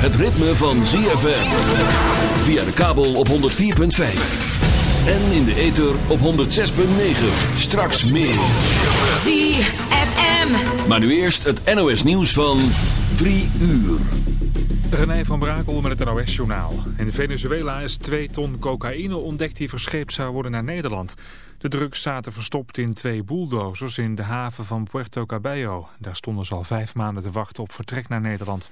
het ritme van ZFM. Via de kabel op 104.5. En in de ether op 106.9. Straks meer. ZFM. Maar nu eerst het NOS nieuws van 3 uur. René van Brakel met het NOS-journaal. In Venezuela is 2 ton cocaïne ontdekt die verscheept zou worden naar Nederland. De drugs zaten verstopt in twee bulldozers in de haven van Puerto Cabello. Daar stonden ze al vijf maanden te wachten op vertrek naar Nederland.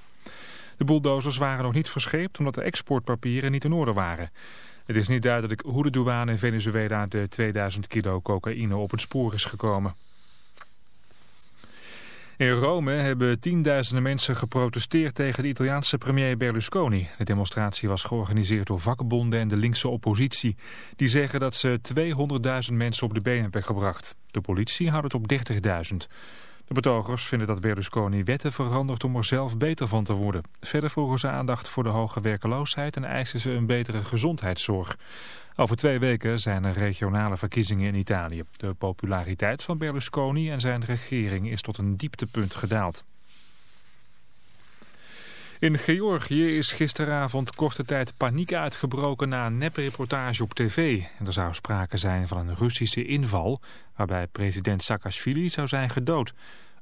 De bulldozers waren nog niet verscheept omdat de exportpapieren niet in orde waren. Het is niet duidelijk hoe de douane in Venezuela de 2000 kilo cocaïne op het spoor is gekomen. In Rome hebben tienduizenden mensen geprotesteerd tegen de Italiaanse premier Berlusconi. De demonstratie was georganiseerd door vakbonden en de linkse oppositie. Die zeggen dat ze 200.000 mensen op de been hebben gebracht. De politie houdt het op 30.000. De betogers vinden dat Berlusconi wetten verandert om er zelf beter van te worden. Verder vroegen ze aandacht voor de hoge werkeloosheid en eisen ze een betere gezondheidszorg. Over twee weken zijn er regionale verkiezingen in Italië. De populariteit van Berlusconi en zijn regering is tot een dieptepunt gedaald. In Georgië is gisteravond korte tijd paniek uitgebroken na een nepreportage op tv. Er zou sprake zijn van een Russische inval waarbij president Saakashvili zou zijn gedood.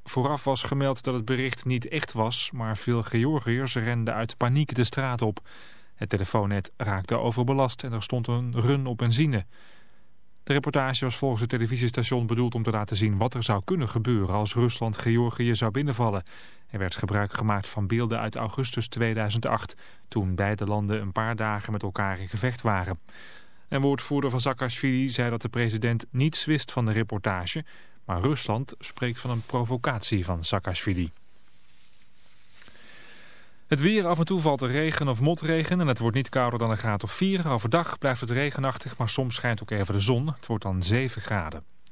Vooraf was gemeld dat het bericht niet echt was, maar veel Georgiërs renden uit paniek de straat op. Het telefoonnet raakte overbelast en er stond een run op benzine. De reportage was volgens het televisiestation bedoeld om te laten zien wat er zou kunnen gebeuren als Rusland Georgië zou binnenvallen. Er werd gebruik gemaakt van beelden uit augustus 2008, toen beide landen een paar dagen met elkaar in gevecht waren. Een woordvoerder van Saakashvili zei dat de president niets wist van de reportage, maar Rusland spreekt van een provocatie van Saakashvili. Het weer, af en toe valt er regen of motregen en het wordt niet kouder dan een graad of 4. Overdag blijft het regenachtig, maar soms schijnt ook even de zon. Het wordt dan 7 graden.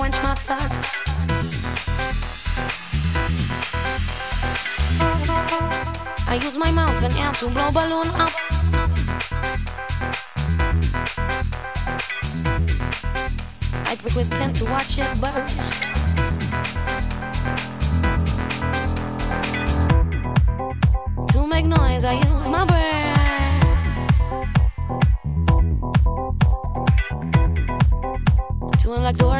Quench my thirst. I use my mouth and air to blow balloon up. I pick with pen to watch it burst. To make noise, I use my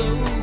Go.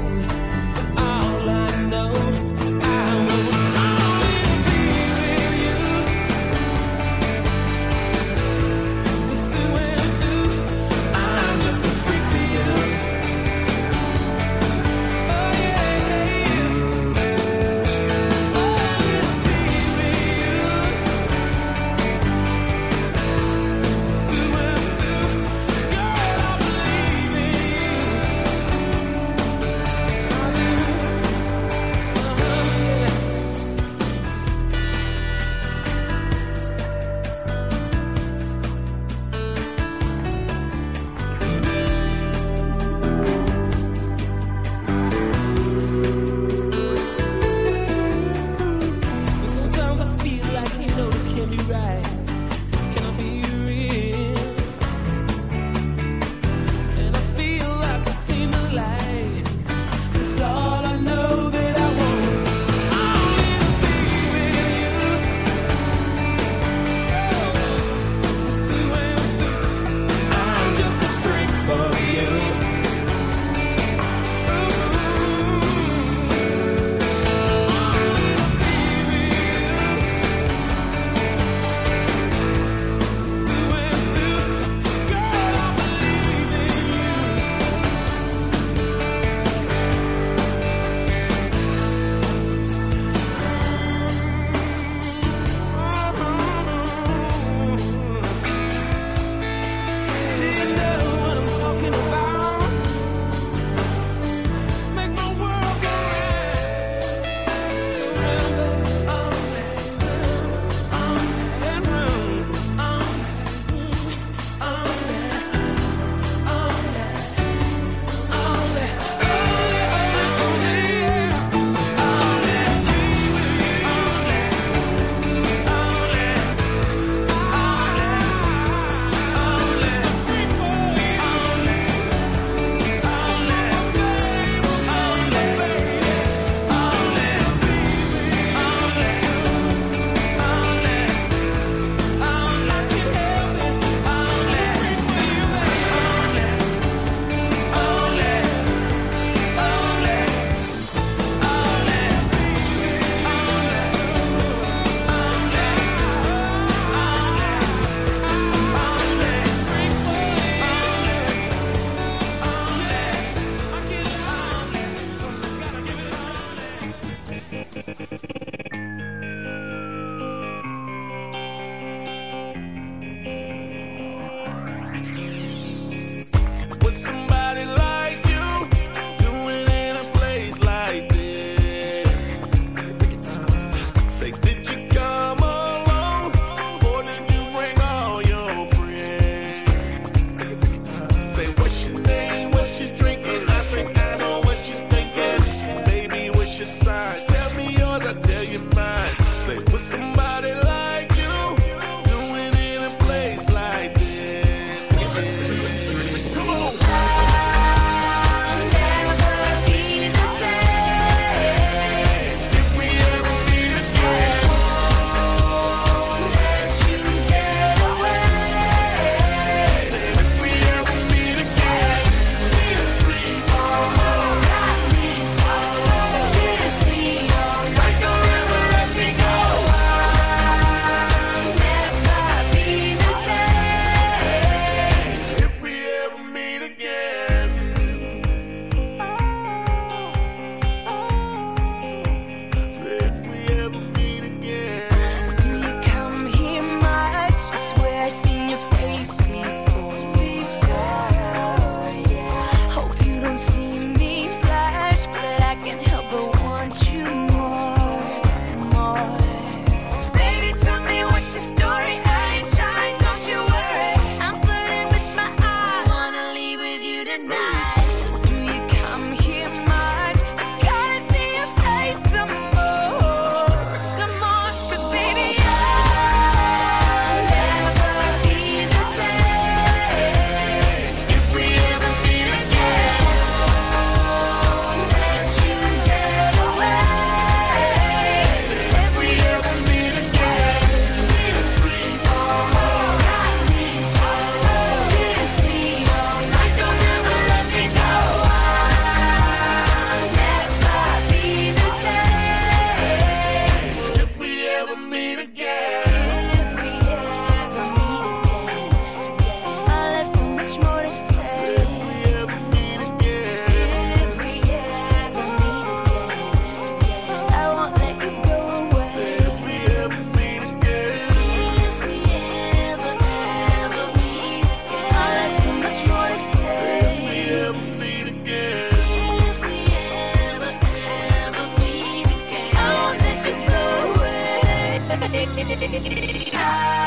Bye.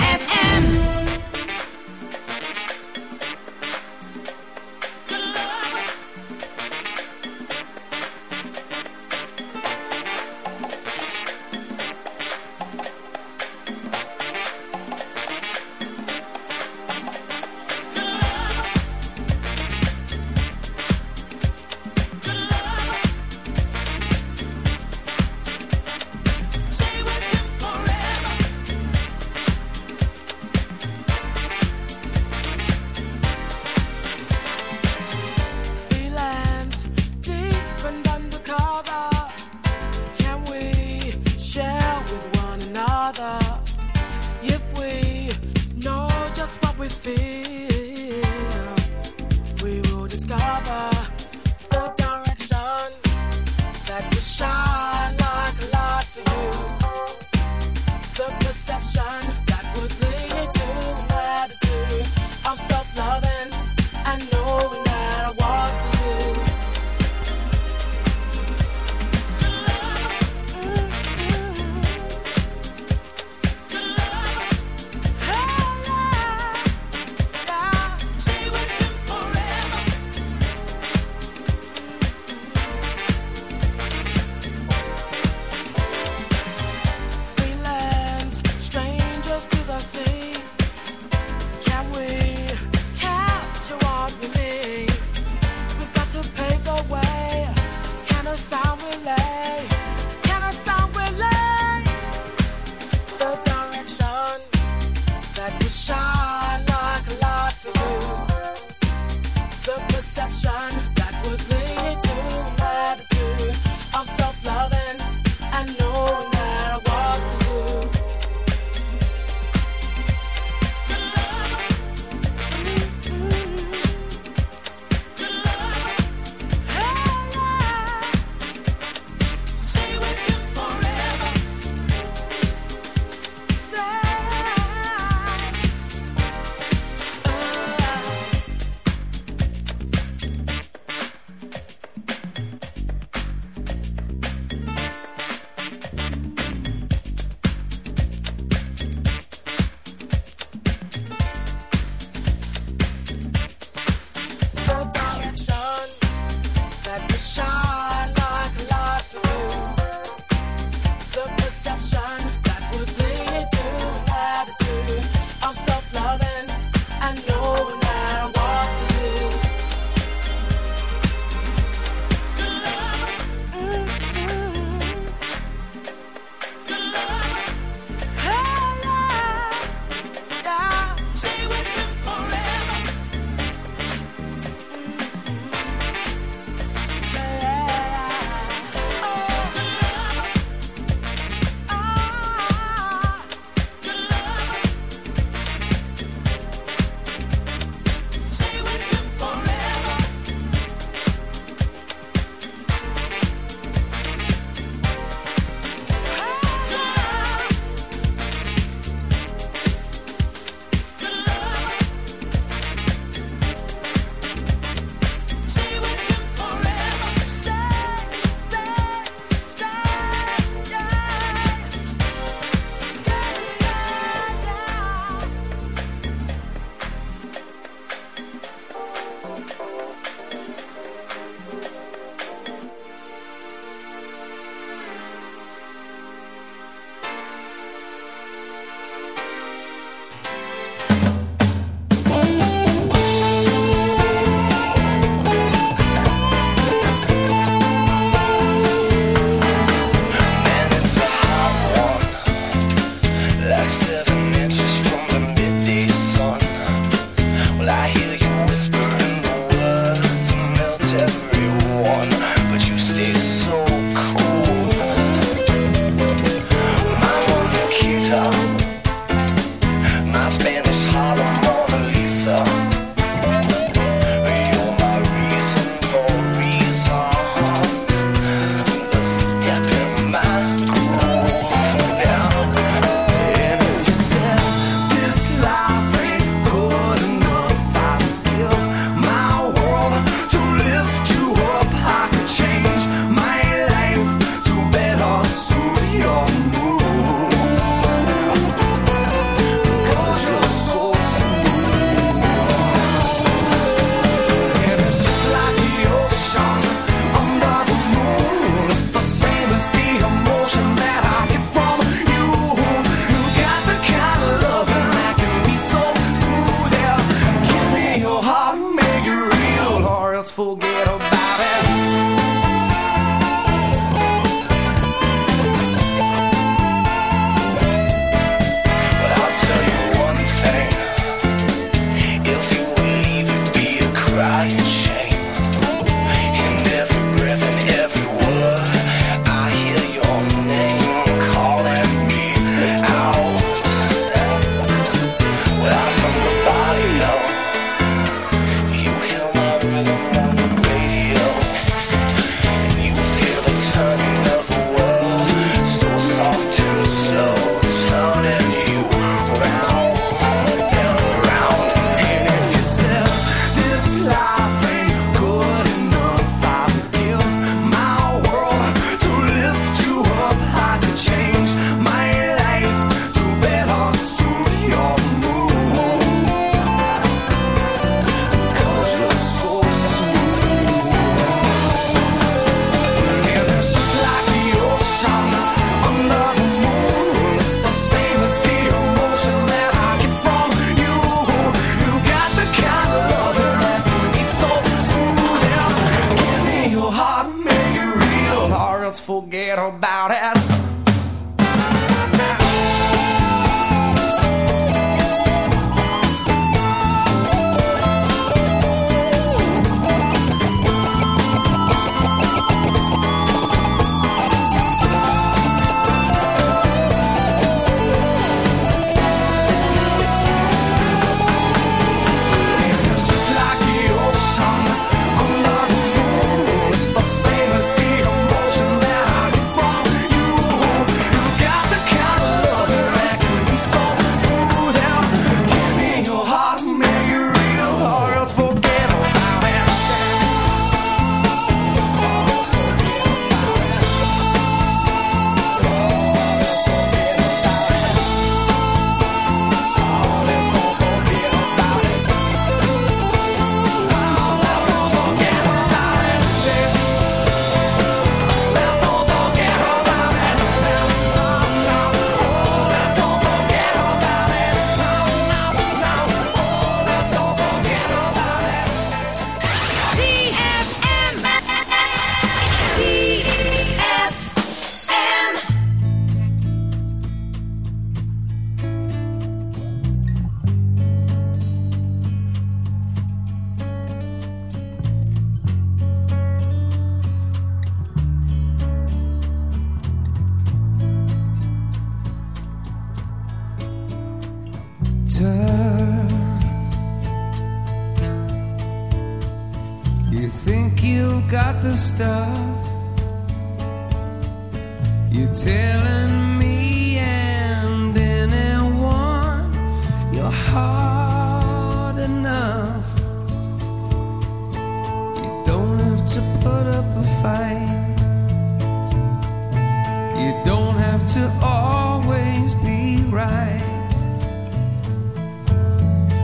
right.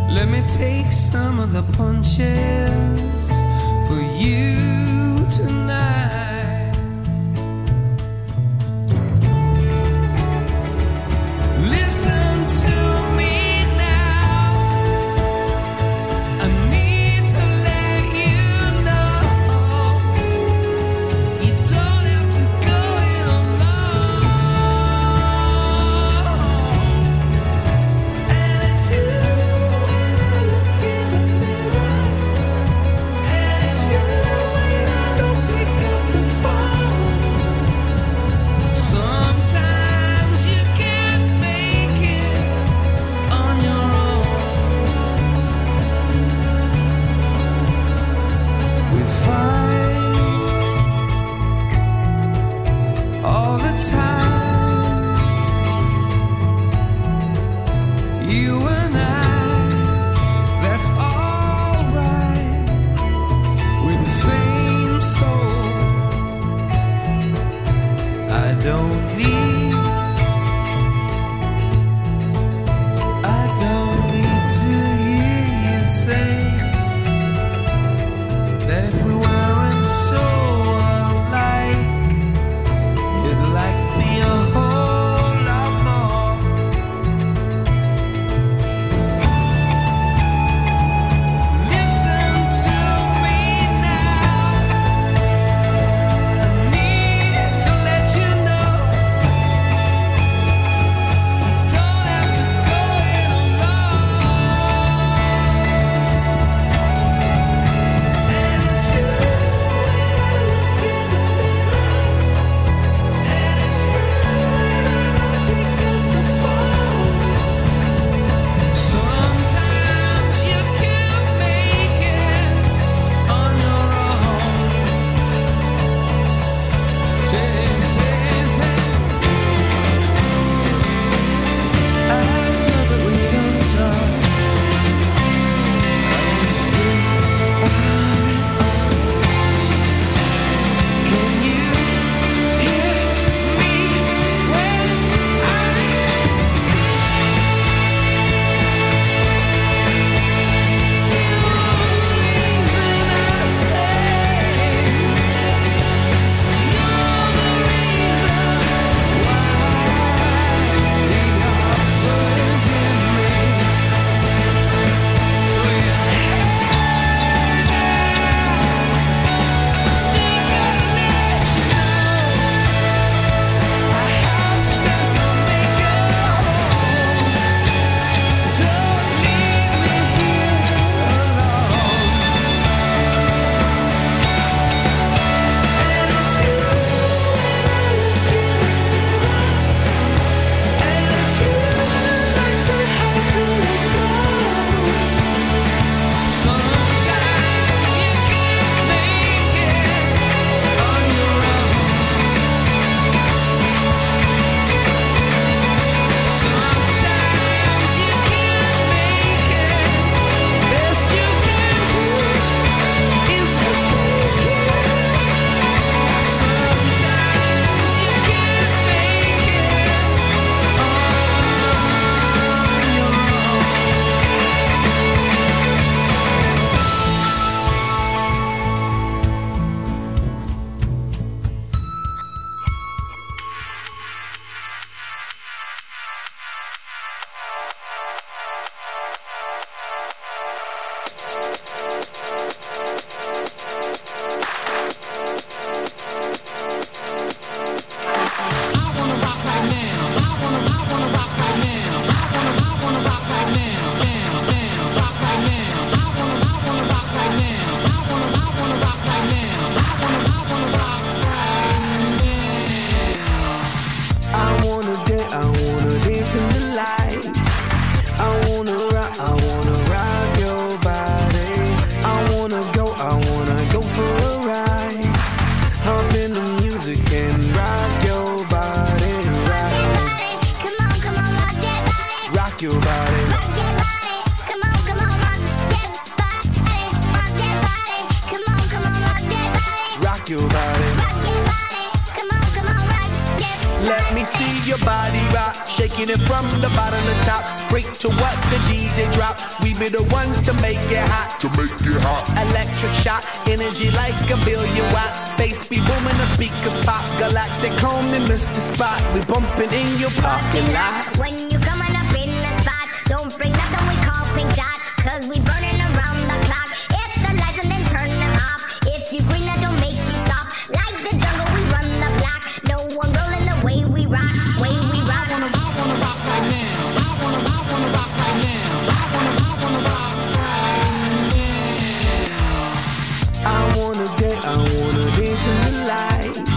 Let me take some of the punches for you tonight. I wanna dance in the lights.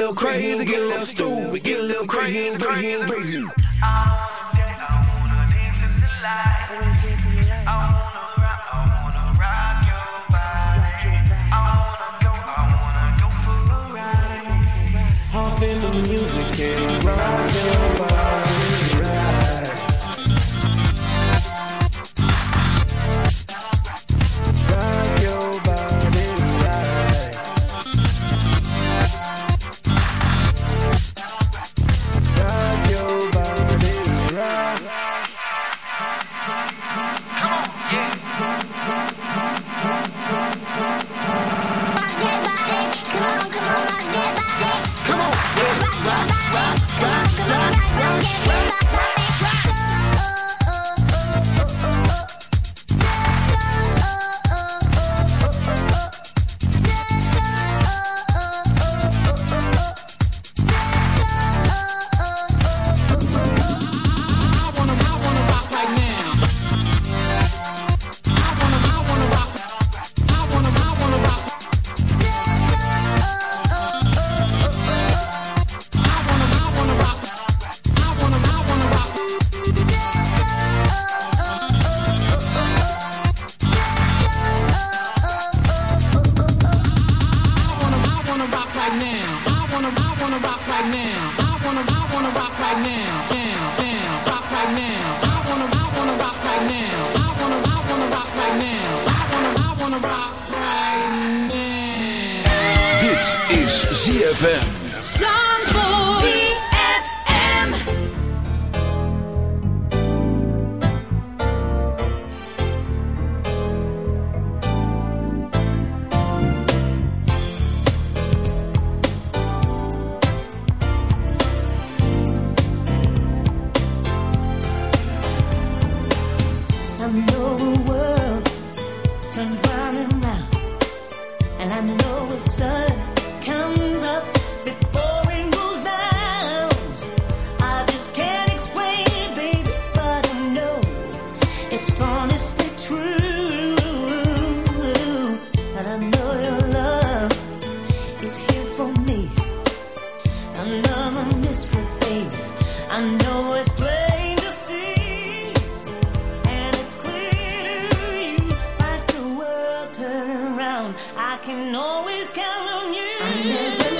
little crazy, get a little stupid, get a little crazy, crazy, crazy. Hop turning around. I can always count on you.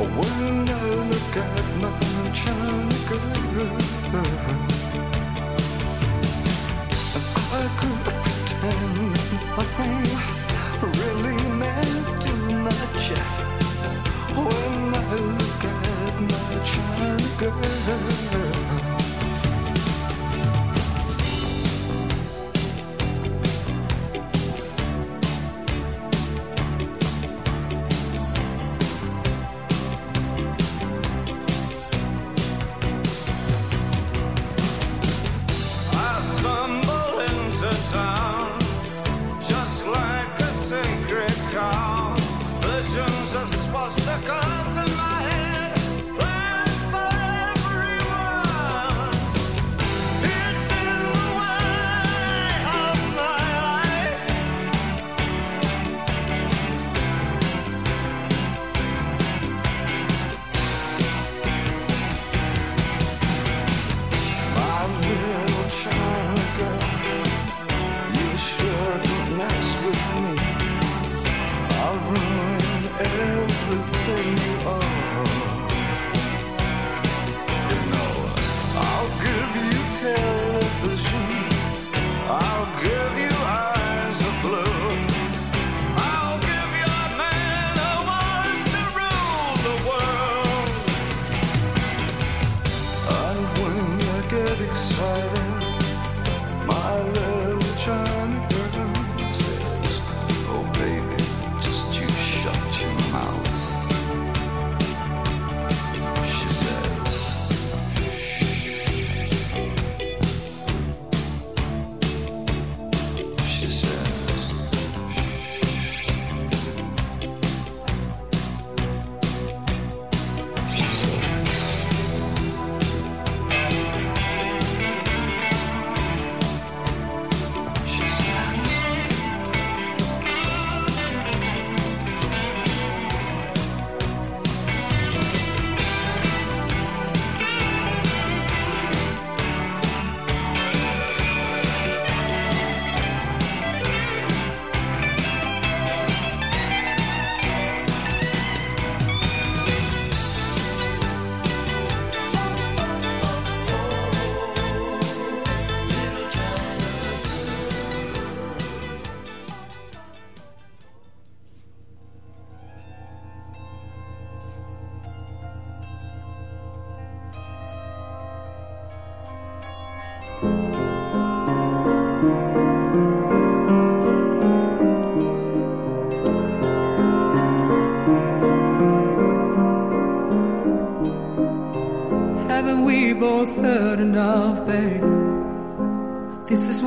When I look at my China girl.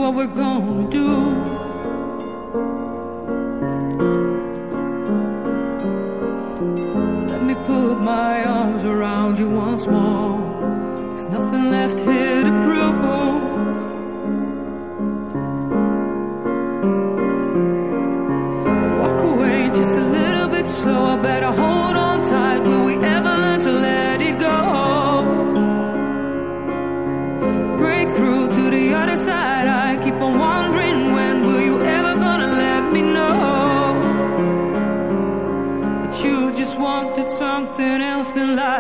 what we're going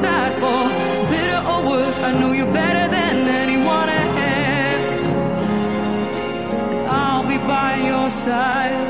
The for bitter or worse. I know you better than anyone else. I'll be by your side.